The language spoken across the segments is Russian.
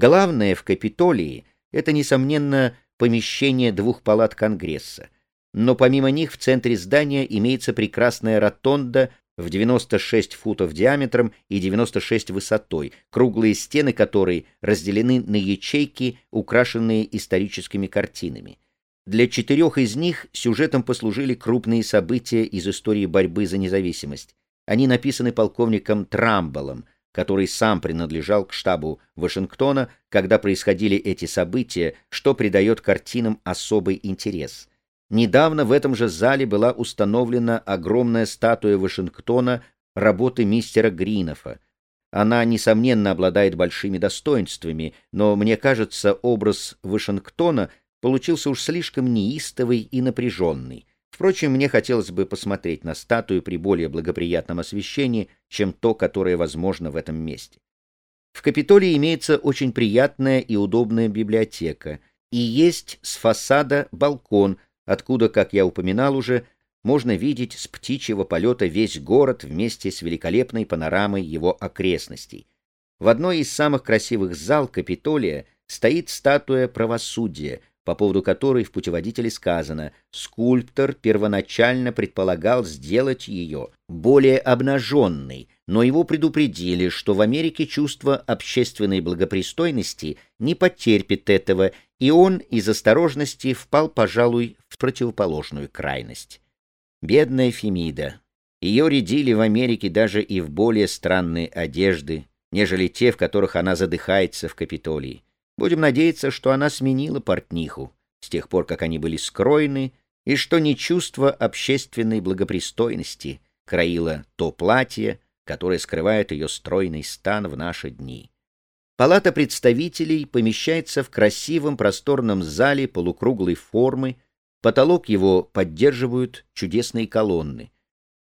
Главное в Капитолии — это, несомненно, помещение двух палат Конгресса. Но помимо них в центре здания имеется прекрасная ротонда в 96 футов диаметром и 96 высотой, круглые стены которой разделены на ячейки, украшенные историческими картинами. Для четырех из них сюжетом послужили крупные события из истории борьбы за независимость. Они написаны полковником Трамболом, который сам принадлежал к штабу Вашингтона, когда происходили эти события, что придает картинам особый интерес. Недавно в этом же зале была установлена огромная статуя Вашингтона работы мистера Гринофа. Она, несомненно, обладает большими достоинствами, но, мне кажется, образ Вашингтона получился уж слишком неистовый и напряженный. Впрочем, мне хотелось бы посмотреть на статую при более благоприятном освещении, чем то, которое возможно в этом месте. В Капитолии имеется очень приятная и удобная библиотека, и есть с фасада балкон, откуда, как я упоминал уже, можно видеть с птичьего полета весь город вместе с великолепной панорамой его окрестностей. В одной из самых красивых зал Капитолия стоит статуя правосудия, по поводу которой в путеводителе сказано «скульптор первоначально предполагал сделать ее более обнаженной, но его предупредили, что в Америке чувство общественной благопристойности не потерпит этого, и он из осторожности впал, пожалуй, в противоположную крайность. Бедная Фемида. Ее рядили в Америке даже и в более странные одежды, нежели те, в которых она задыхается в Капитолии. Будем надеяться, что она сменила портниху с тех пор, как они были скроены, и что не чувство общественной благопристойности краило то платье, которое скрывает ее стройный стан в наши дни. Палата представителей помещается в красивом просторном зале полукруглой формы, потолок его поддерживают чудесные колонны.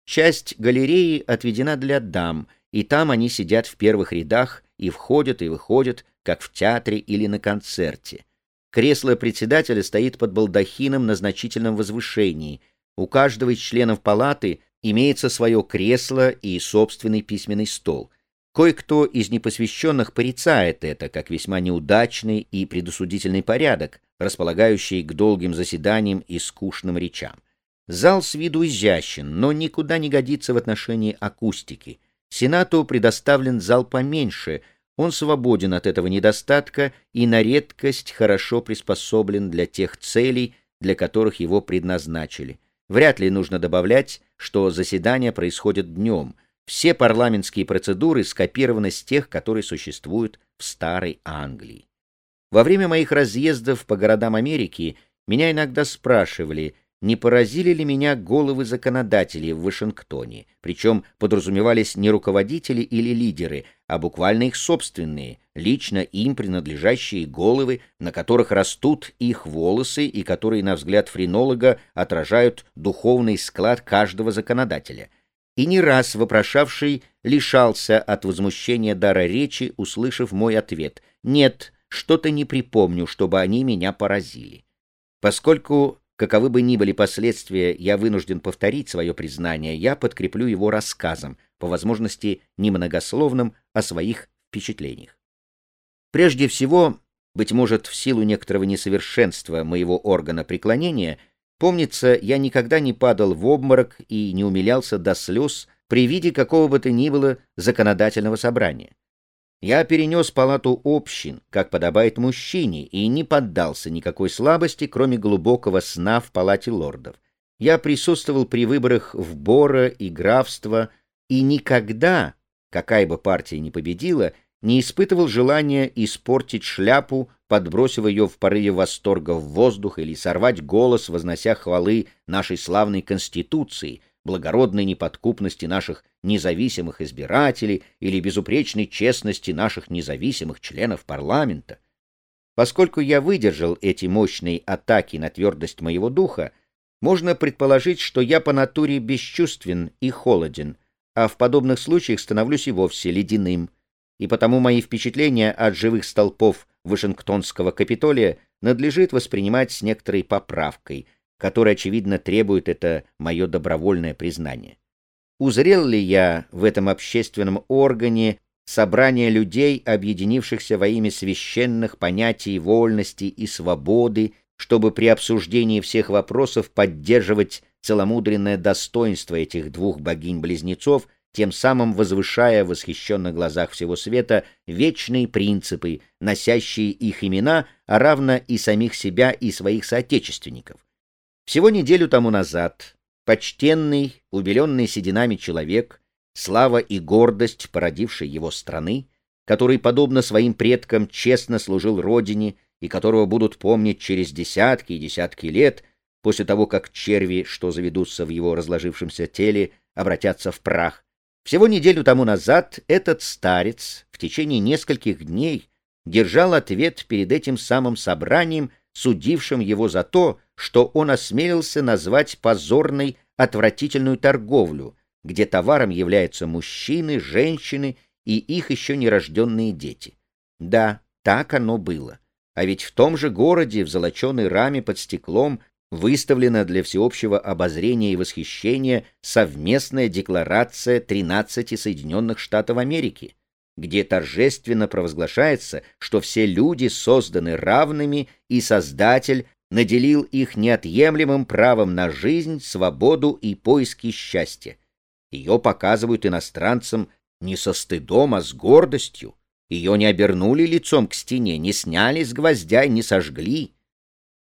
Часть галереи отведена для дам, и там они сидят в первых рядах и входят и выходят, как в театре или на концерте. Кресло председателя стоит под балдахином на значительном возвышении. У каждого из членов палаты имеется свое кресло и собственный письменный стол. Кое-кто из непосвященных порицает это, как весьма неудачный и предусудительный порядок, располагающий к долгим заседаниям и скучным речам. Зал с виду изящен, но никуда не годится в отношении акустики. Сенату предоставлен зал поменьше — он свободен от этого недостатка и на редкость хорошо приспособлен для тех целей, для которых его предназначили. Вряд ли нужно добавлять, что заседания происходят днем. Все парламентские процедуры скопированы с тех, которые существуют в Старой Англии. Во время моих разъездов по городам Америки меня иногда спрашивали – не поразили ли меня головы законодателей в Вашингтоне, причем подразумевались не руководители или лидеры, а буквально их собственные, лично им принадлежащие головы, на которых растут их волосы и которые, на взгляд френолога, отражают духовный склад каждого законодателя. И не раз вопрошавший лишался от возмущения дара речи, услышав мой ответ «Нет, что-то не припомню, чтобы они меня поразили». Поскольку Каковы бы ни были последствия, я вынужден повторить свое признание, я подкреплю его рассказом, по возможности немногословным, о своих впечатлениях. Прежде всего, быть может, в силу некоторого несовершенства моего органа преклонения, помнится, я никогда не падал в обморок и не умилялся до слез при виде какого бы то ни было законодательного собрания. Я перенес палату общин, как подобает мужчине, и не поддался никакой слабости, кроме глубокого сна в палате лордов. Я присутствовал при выборах в Бора и графство, и никогда, какая бы партия ни победила, не испытывал желания испортить шляпу, подбросив ее в порыве восторга в воздух или сорвать голос, вознося хвалы нашей славной Конституции, благородной неподкупности наших независимых избирателей или безупречной честности наших независимых членов парламента. Поскольку я выдержал эти мощные атаки на твердость моего духа, можно предположить, что я по натуре бесчувствен и холоден, а в подобных случаях становлюсь и вовсе ледяным, и потому мои впечатления от живых столпов Вашингтонского Капитолия надлежит воспринимать с некоторой поправкой — который, очевидно, требует это мое добровольное признание. Узрел ли я в этом общественном органе собрание людей, объединившихся во имя священных понятий вольности и свободы, чтобы при обсуждении всех вопросов поддерживать целомудренное достоинство этих двух богинь-близнецов, тем самым возвышая в восхищенных глазах всего света вечные принципы, носящие их имена, а равно и самих себя и своих соотечественников. Всего неделю тому назад почтенный, убеленный сединами человек, слава и гордость, породившей его страны, который, подобно своим предкам, честно служил родине и которого будут помнить через десятки и десятки лет, после того, как черви, что заведутся в его разложившемся теле, обратятся в прах. Всего неделю тому назад этот старец в течение нескольких дней держал ответ перед этим самым собранием, судившим его за то, что он осмелился назвать позорной отвратительную торговлю, где товаром являются мужчины, женщины и их еще нерожденные дети. Да, так оно было. А ведь в том же городе, в золоченой раме под стеклом, выставлена для всеобщего обозрения и восхищения совместная декларация 13 Соединенных Штатов Америки, где торжественно провозглашается, что все люди созданы равными и Создатель наделил их неотъемлемым правом на жизнь, свободу и поиски счастья. Ее показывают иностранцам не со стыдом, а с гордостью. Ее не обернули лицом к стене, не сняли с гвоздя и не сожгли.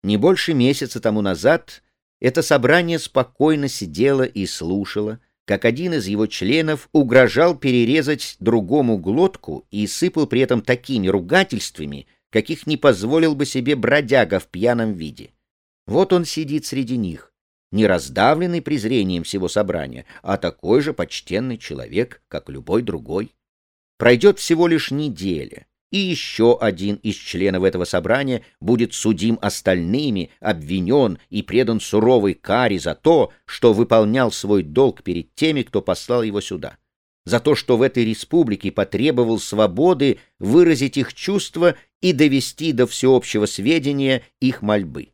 Не больше месяца тому назад это собрание спокойно сидело и слушало, как один из его членов угрожал перерезать другому глотку и сыпал при этом такими ругательствами, каких не позволил бы себе бродяга в пьяном виде. Вот он сидит среди них, не раздавленный презрением всего собрания, а такой же почтенный человек, как любой другой. Пройдет всего лишь неделя, и еще один из членов этого собрания будет судим остальными, обвинен и предан суровой каре за то, что выполнял свой долг перед теми, кто послал его сюда за то, что в этой республике потребовал свободы выразить их чувства и довести до всеобщего сведения их мольбы.